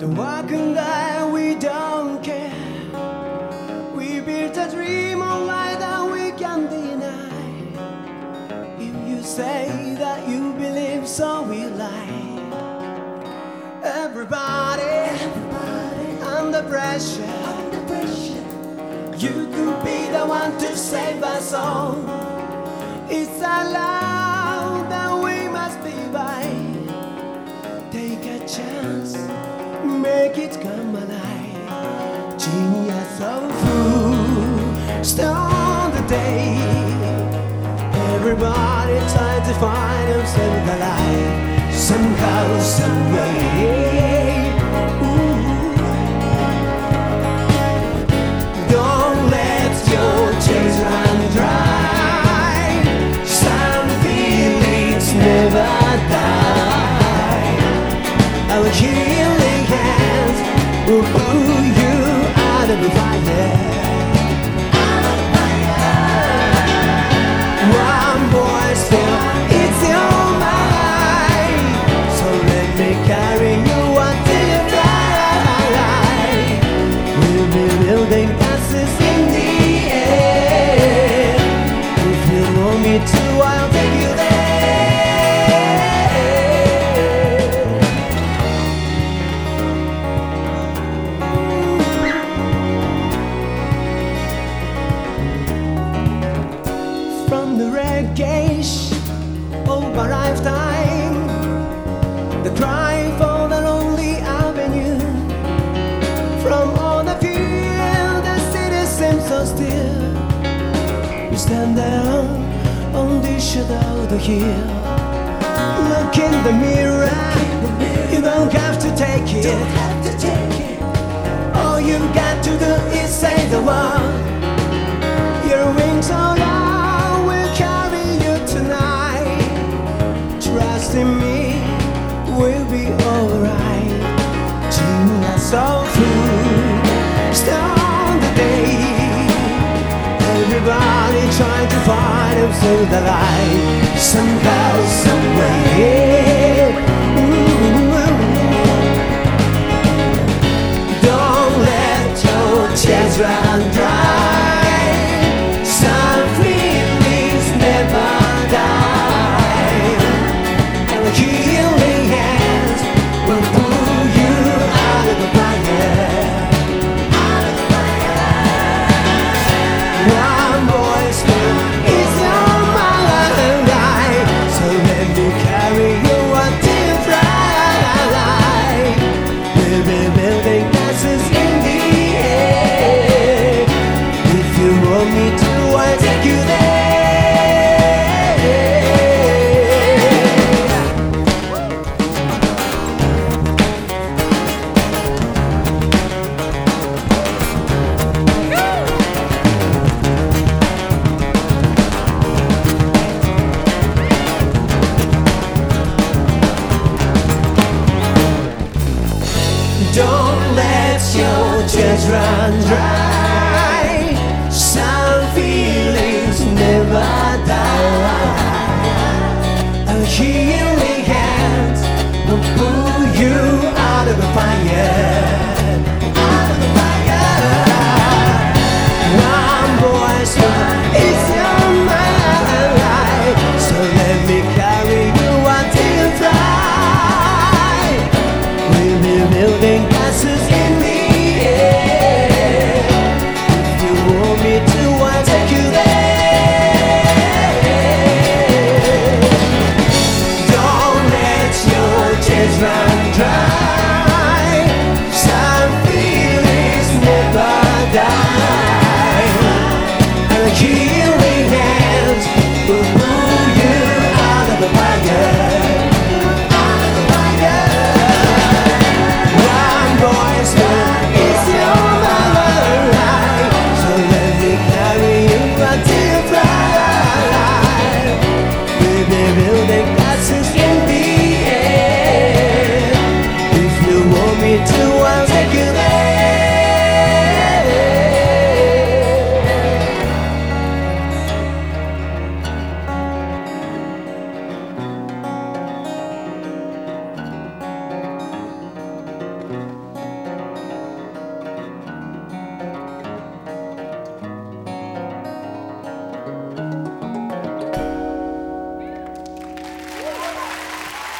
The walk and die, we don't care. We built a dream of light that we can deny. If you say that you believe, so we lie. Everybody, Everybody under pressure. You could be the one to save us all. It's a love start the day. Everybody trying to find themselves alive. Somehow, some way. Don't let your tears run dry. Some feelings never die. Our healing hands will pull you out of the fire. Wreckage of a lifetime, the cry for the lonely avenue. From all the fear, the city seems so still. You stand there on the shadow of the hill. Look in the mirror, trying to find themselves alive. Somehow, some way. Don't let your tears run